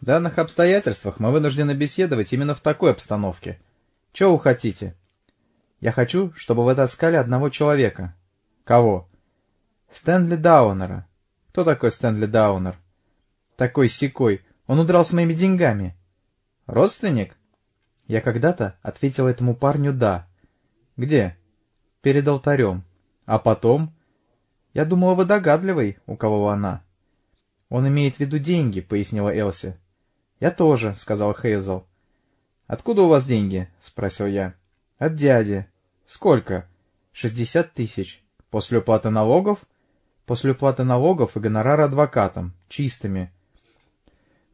В данных обстоятельствах мы вынуждены беседовать именно в такой обстановке. Чего вы хотите? Я хочу, чтобы вы таскали одного человека. Кого? Стэнли Даунера. Кто такой Стэнли Даунер? Такой секой. Он удрал с моими деньгами. Родственник? Я когда-то ответил этому парню «да». Где? Перед алтарем. А потом? Я думала, вы догадливый, у кого она. Он имеет в виду деньги, пояснила Элси. Я тоже, сказал Хейзел. Откуда у вас деньги? спросил я. От дяди. Сколько? Шестьдесят тысяч. После уплаты налогов? После уплаты налогов и гонорара адвокатам. Чистыми.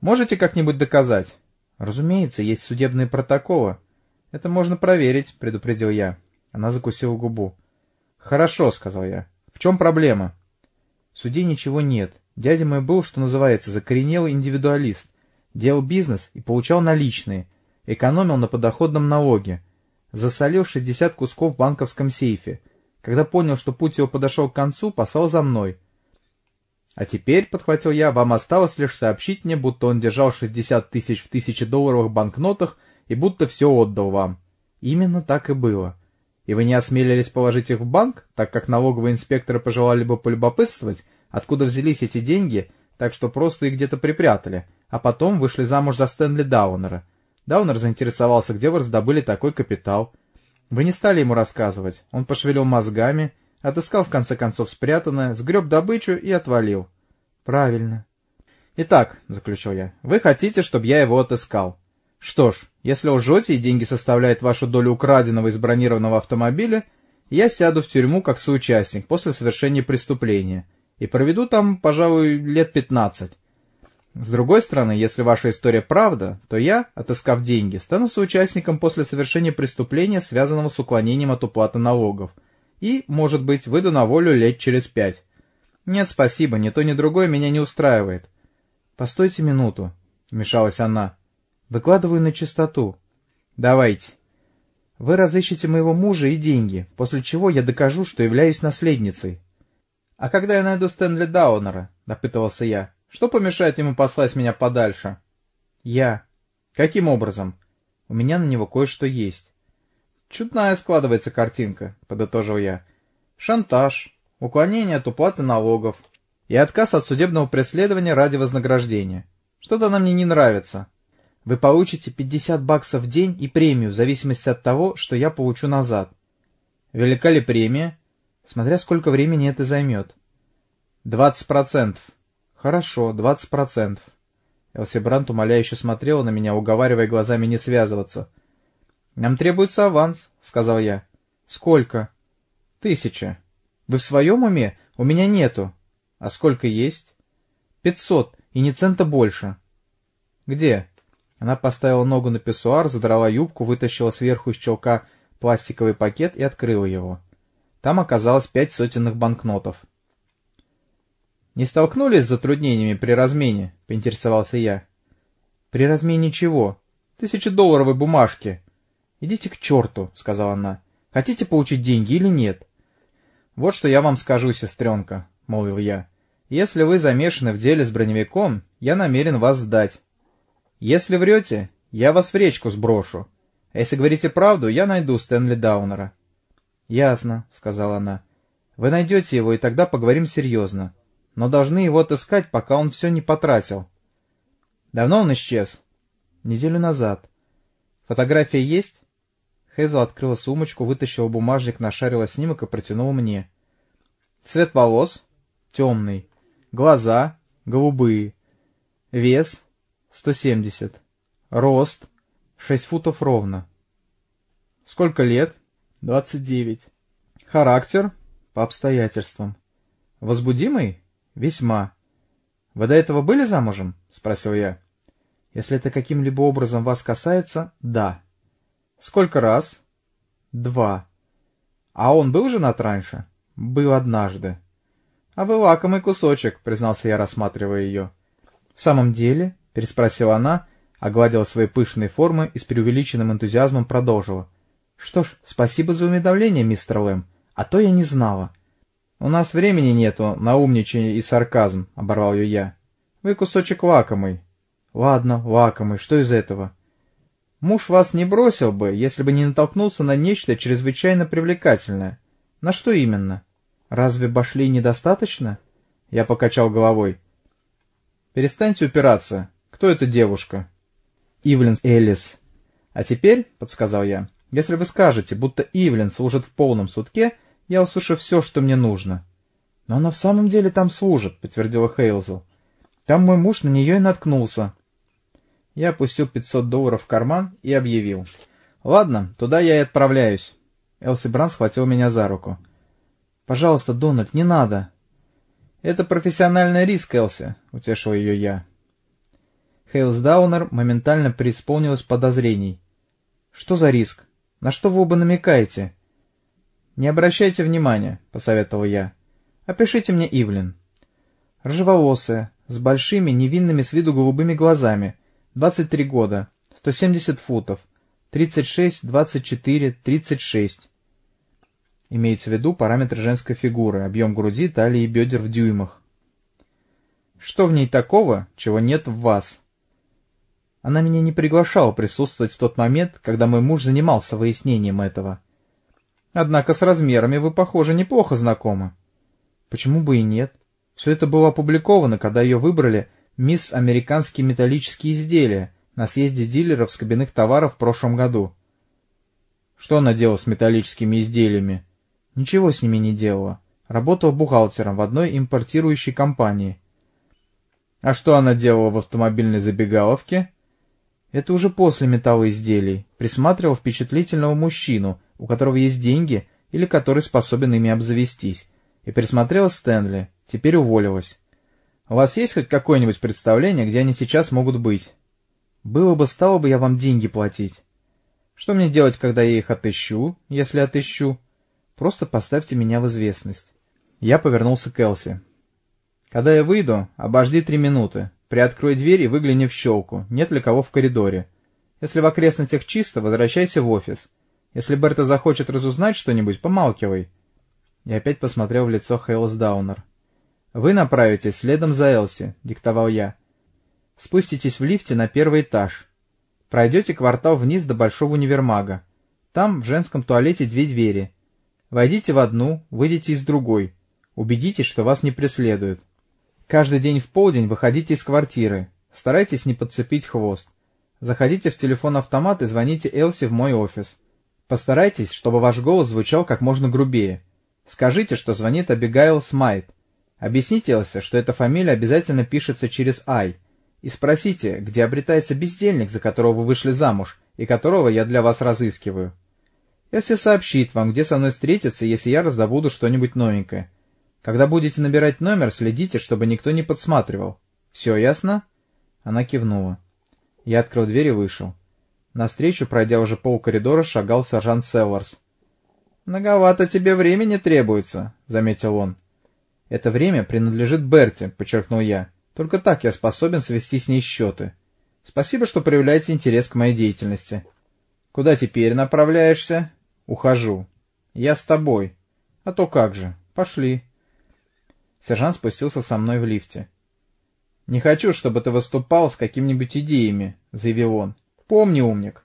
Можете как-нибудь доказать? Разумеется, есть судебные протоколы. Это можно проверить, предупредил я. Она закусила губу. Хорошо, сказал я. В чем проблема? В суде ничего нет. Дядя мой был, что называется, закоренелый индивидуалист. Делал бизнес и получал наличные. Экономил на подоходном налоге. Засолил 60 кусков в банковском сейфе. Когда понял, что путь его подошел к концу, послал за мной. А теперь, — подхватил я, — вам осталось лишь сообщить мне, будто он держал 60 тысяч в тысячедолларовых банкнотах и будто все отдал вам. Именно так и было. И вы не осмелились положить их в банк, так как налоговые инспекторы пожелали бы полюбопытствовать, откуда взялись эти деньги, так что просто их где-то припрятали, а потом вышли замуж за Стэнли Даунера. Даунер заинтересовался, где вы раздобыли такой капитал. Вы не стали ему рассказывать. Он пошевелил мозгами, отыскал в конце концов спрятанное, сгреб добычу и отвалил. Правильно. Итак, — заключил я, — вы хотите, чтобы я его отыскал. Что ж, если лжете и деньги составляют вашу долю украденного из бронированного автомобиля, я сяду в тюрьму как соучастник после совершения преступления и проведу там, пожалуй, лет пятнадцать. С другой стороны, если ваша история правда, то я, отыскав деньги, стану соучастником после совершения преступления, связанного с уклонением от уплаты налогов, и, может быть, выйду на волю лет через пять. Нет, спасибо, ни то, ни другое меня не устраивает. — Постойте минуту, — вмешалась она. Выкладываю на чистоту. Давайте. Вы разыщете моего мужа и деньги, после чего я докажу, что являюсь наследницей. А когда я найду Стэнли Даунера, допытывался я, что помешает ему послать меня подальше? Я. Каким образом? У меня на него кое-что есть. Чудная складывается картинка, подытожил я. Шантаж, уклонение от уплаты налогов и отказ от судебного преследования ради вознаграждения. Что-то нам мне не нравится. Вы получите 50 баксов в день и премию в зависимости от того, что я получу назад. Велика ли премия? Смотря сколько времени это займет. 20%. Хорошо, 20%. Элси Брант умоляюще смотрела на меня, уговаривая глазами не связываться. «Нам требуется аванс», — сказал я. «Сколько?» «Тысяча». «Вы в своем уме? У меня нету». «А сколько есть?» «Пятьсот, и ни цента больше». «Где?» Она поставила ногу на писсуар, задрала юбку, вытащила сверху из челка пластиковый пакет и открыла его. Там оказалось пять сотенных банкнотов. «Не столкнулись с затруднениями при размене?» — поинтересовался я. «При размене чего? Тысячедолларовой бумажки». «Идите к черту», — сказала она. «Хотите получить деньги или нет?» «Вот что я вам скажу, сестренка», — молвил я. «Если вы замешаны в деле с броневиком, я намерен вас сдать. Если врете, я вас в речку сброшу. А если говорите правду, я найду Стэнли Даунера. — Ясно, — сказала она. — Вы найдете его, и тогда поговорим серьезно. Но должны его отыскать, пока он все не потратил. — Давно он исчез? — Неделю назад. — Фотография есть? Хейзл открыла сумочку, вытащила бумажник, нашарила снимок и протянула мне. — Цвет волос? — Темный. Глаза? — Голубые. Вес? 170. Рост 6 футов ровно. Сколько лет? 29. Характер? По обстоятельствам. Возбудимый? Весьма. Вы до этого были замужем? Спросил я. Если это каким-либо образом вас касается, да. Сколько раз? Два. А он был женат раньше? Был однажды. А вы лакомый кусочек, признался я, рассматривая ее. В самом деле, — переспросила она, огладила свои пышные формы и с преувеличенным энтузиазмом продолжила. — Что ж, спасибо за уведомление, мистер Лэм, а то я не знала. — У нас времени нету на умничание и сарказм, — оборвал ее я. — Вы кусочек лакомый. Ладно, лакомый, что из этого? Муж вас не бросил бы, если бы не натолкнулся на нечто чрезвычайно привлекательное. На что именно? Разве башли недостаточно? Я покачал головой. Перестаньте упираться. Кто эта девушка? Ивлин Эллис. А теперь, — подсказал я, — если вы скажете, будто Ивлин служит в полном сутке, я услышу все, что мне нужно. Но она в самом деле там служит, — подтвердила Хейлзел. Там мой муж на нее и наткнулся. Я опустил 500 долларов в карман и объявил. Ладно, туда я и отправляюсь. Элси Бран схватил меня за руку. Пожалуйста, Дональд, не надо. Это профессиональный риск, Элси, утешил ее я. Хейлс Даунер моментально преисполнилась подозрений. Что за риск? На что вы оба намекаете? Не обращайте внимания, посоветовал я. Опишите мне Ивлин. Рыжеволосая, с большими, невинными с виду голубыми глазами, 23 года, 170 футов, 36, 24, 36. Имеется в виду параметры женской фигуры, объем груди, талии и бедер в дюймах. Что в ней такого, чего нет в вас? Она меня не приглашала присутствовать в тот момент, когда мой муж занимался выяснением этого. Однако с размерами вы, похоже, неплохо знакомы. Почему бы и нет? Все это было опубликовано, когда ее выбрали «Мисс Американские металлические изделия» на съезде дилеров с кабинных товаров в прошлом году. Что она делала с металлическими изделиями? Ничего с ними не делала. Работала бухгалтером в одной импортирующей компании. А что она делала в автомобильной забегаловке? Это уже после металлоизделий. Присматривал впечатлительного мужчину, у которого есть деньги или который способен ими обзавестись. И присмотрела Стэнли. Теперь уволилась. У вас есть хоть какое-нибудь представление, где они сейчас могут быть? Было бы, стало бы я вам деньги платить. Что мне делать, когда я их отыщу, если отыщу? Просто поставьте меня в известность. Я повернулся к Элси. Когда я выйду, обожди три минуты. Приоткрой дверь и выгляни в щелку, нет ли кого в коридоре. Если в окрестностях чисто, возвращайся в офис. Если Берта захочет разузнать что-нибудь, помалкивай. Я опять посмотрел в лицо Хейлс Даунер. «Вы направитесь следом за Элси», — диктовал я. «Спуститесь в лифте на первый этаж. Пройдете квартал вниз до Большого универмага. Там, в женском туалете, две двери. Войдите в одну, выйдите из другой. Убедитесь, что вас не преследуют. Каждый день в полдень выходите из квартиры. Старайтесь не подцепить хвост. Заходите в телефон-автомат и звоните Элси в мой офис. Постарайтесь, чтобы ваш голос звучал как можно грубее. Скажите, что звонит Абигайл Смайт. Объясните Элси, что эта фамилия обязательно пишется через «ай». И спросите, где обретается бездельник, за которого вы вышли замуж, и которого я для вас разыскиваю. Элси сообщит вам, где со мной встретиться, если я раздобуду что-нибудь новенькое. Когда будете набирать номер, следите, чтобы никто не подсматривал. Все ясно?» Она кивнула. Я открыл дверь и вышел. Навстречу, пройдя уже пол коридора, шагал сержант Селларс. «Многовато тебе времени требуется», — заметил он. «Это время принадлежит Берти», — подчеркнул я. «Только так я способен свести с ней счеты. Спасибо, что проявляете интерес к моей деятельности». «Куда теперь направляешься?» «Ухожу». «Я с тобой». «А то как же. Пошли». Сержант спустился со мной в лифте. «Не хочу, чтобы ты выступал с какими-нибудь идеями», — заявил он. «Помни, умник.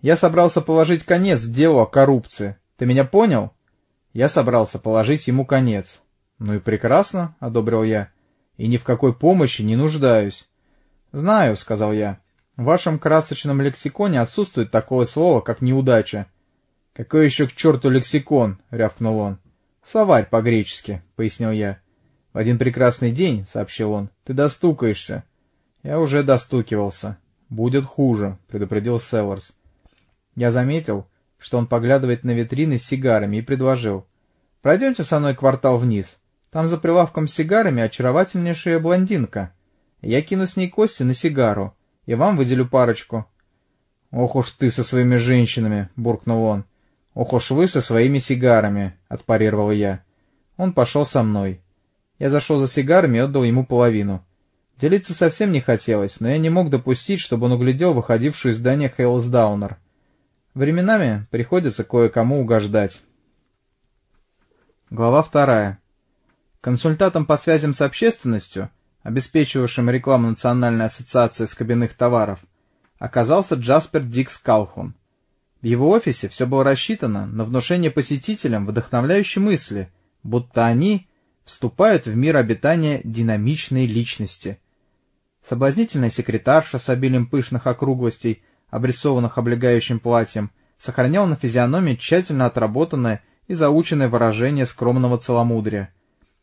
Я собрался положить конец делу о коррупции. Ты меня понял? Я собрался положить ему конец. Ну и прекрасно, — одобрил я. И ни в какой помощи не нуждаюсь. Знаю, — сказал я. В вашем красочном лексиконе отсутствует такое слово, как неудача. Какой еще к черту лексикон? — рявкнул он. Словарь по-гречески, — пояснил я. В один прекрасный день, — сообщил он, — ты достукаешься. Я уже достукивался. Будет хуже, — предупредил Селларс. Я заметил, что он поглядывает на витрины с сигарами, и предложил. «Пройдемте со мной квартал вниз. Там за прилавком с сигарами очаровательнейшая блондинка. Я кину с ней кости на сигару, и вам выделю парочку». «Ох уж ты со своими женщинами!» — буркнул он. «Ох уж вы со своими сигарами!» — отпарировал я. Он пошел со мной. Я зашел за сигарами и отдал ему половину. Делиться совсем не хотелось, но я не мог допустить, чтобы он углядел выходившую из здания Хейлсдаунер. Временами приходится кое-кому угождать. Глава вторая. Консультантом по связям с общественностью обеспечивавшим рекламу Национальной ассоциации скобяных товаров, оказался Джаспер Дикс Калхун. В его офисе все было рассчитано на внушение посетителям вдохновляющей мысли, будто они вступают в мир обитания динамичной личности. Соблазнительная секретарша с обилием пышных округлостей, обрисованных облегающим платьем, сохраняла на физиономии тщательно отработанное и заученное выражение скромного целомудрия.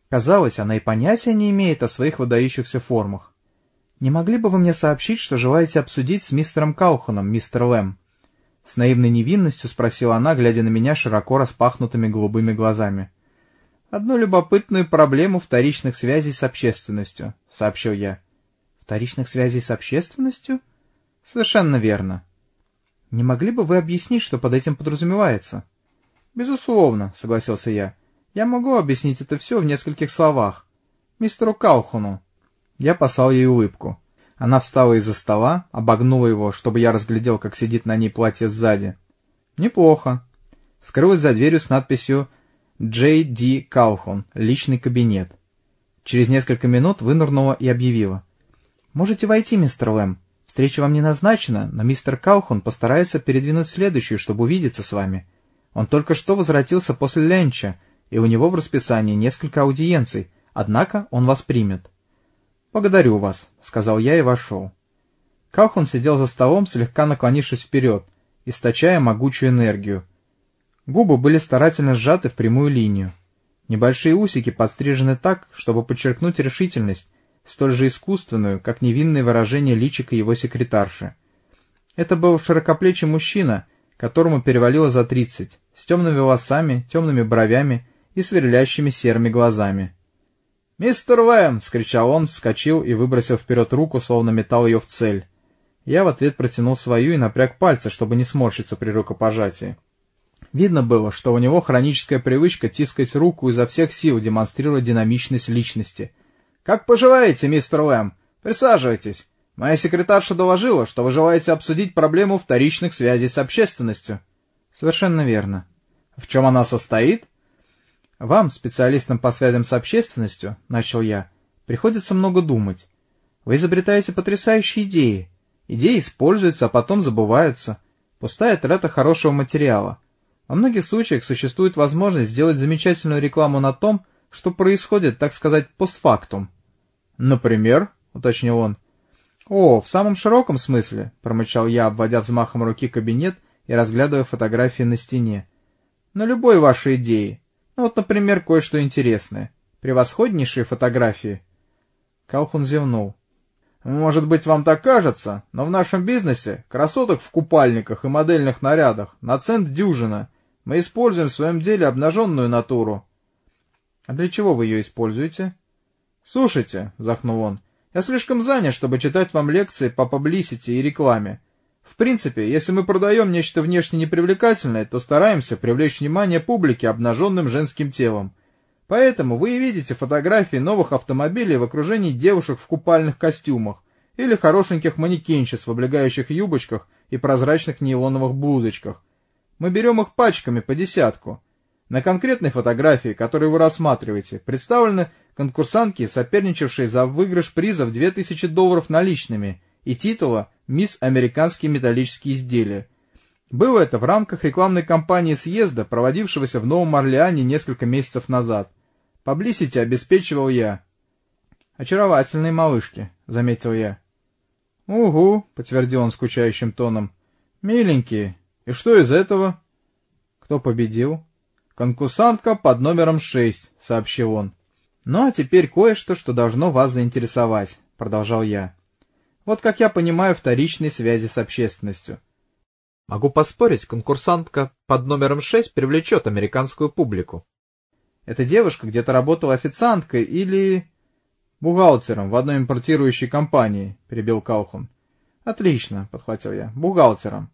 Казалось, она и понятия не имеет о своих выдающихся формах. «Не могли бы вы мне сообщить, что желаете обсудить с мистером Калхуном, мистер Лэм?» С наивной невинностью спросила она, глядя на меня широко распахнутыми голубыми глазами. «Одну любопытную проблему вторичных связей с общественностью», — сообщил я. «Вторичных связей с общественностью?» «Совершенно верно». «Не могли бы вы объяснить, что под этим подразумевается?» «Безусловно», — согласился я. «Я могу объяснить это все в нескольких словах. Мистеру Калхуну». Я послал ей улыбку. Она встала из-за стола, обогнула его, чтобы я разглядел, как сидит на ней платье сзади. «Неплохо». Скрылась за дверью с надписью «Джей Ди Калхун. Личный кабинет». Через несколько минут вынырнула и объявила. «Можете войти, мистер Лэм. Встреча вам не назначена, но мистер Калхун постарается передвинуть следующую, чтобы увидеться с вами. Он только что возвратился после ленча, и у него в расписании несколько аудиенций, однако он вас примет. «Благодарю вас», — сказал я и вошел. Калхун сидел за столом, слегка наклонившись вперед, источая могучую энергию. Губы были старательно сжаты в прямую линию. Небольшие усики подстрижены так, чтобы подчеркнуть решительность, столь же искусственную, как невинное выражение личика его секретарши. Это был широкоплечий мужчина, которому перевалило за тридцать, с темными волосами, темными бровями и сверлящими серыми глазами. «Мистер Лэм!» — вскричал он, вскочил и выбросил вперед руку, словно метал ее в цель. Я в ответ протянул свою и напряг пальцы, чтобы не сморщиться при рукопожатии. Видно было, что у него хроническая привычка тискать руку изо всех сил, демонстрируя динамичность личности. «Как поживаете, мистер Лэм? Присаживайтесь. Моя секретарша доложила, что вы желаете обсудить проблему вторичных связей с общественностью». Совершенно верно. В чем она состоит? Вам, специалистам по связям с общественностью, начал я, приходится много думать. Вы изобретаете потрясающие идеи. Идеи используются, а потом забываются. Пустая трата хорошего материала. Во многих случаях существует возможность сделать замечательную рекламу на том, что происходит, так сказать, постфактум. Например, уточнил он. О, в самом широком смысле, промычал я, обводя взмахом руки кабинет и разглядывая фотографии на стене. На любой вашей идеи. Ну вот, например, кое-что интересное. Превосходнейшие фотографии. Калхун зевнул. Может быть, вам так кажется, но в нашем бизнесе красоток в купальниках и модельных нарядах на цент дюжина. Мы используем в своем деле обнаженную натуру. А для чего вы ее используете? Слушайте, вздохнул он, я слишком занят, чтобы читать вам лекции по паблисити и рекламе. В принципе, если мы продаем нечто внешне непривлекательное, то стараемся привлечь внимание публики обнаженным женским телом. Поэтому вы и видите фотографии новых автомобилей в окружении девушек в купальных костюмах или хорошеньких манекенщиц в облегающих юбочках и прозрачных нейлоновых блузочках. Мы берем их пачками по десятку. На конкретной фотографии, которую вы рассматриваете, представлены конкурсантки, соперничавшие за выигрыш приза в 2000 долларов наличными и титула «Мисс Американские металлические изделия». Было это в рамках рекламной кампании съезда, проводившегося в Новом Орлеане несколько месяцев назад. Поблизости обеспечивал я. «Очаровательные малышки», — заметил я. «Угу», — подтвердил он скучающим тоном. «Миленькие. И что из этого?» «Кто победил?» «Конкурсантка под номером шесть», — сообщил он. «Ну а теперь кое-что, что должно вас заинтересовать», — продолжал я. Вот как я понимаю вторичные связи с общественностью. Могу поспорить, конкурсантка под номером 6 привлечет американскую публику. Эта девушка где-то работала официанткой или... бухгалтером в одной импортирующей компании, перебил Калхун. Отлично, подхватил я, бухгалтером.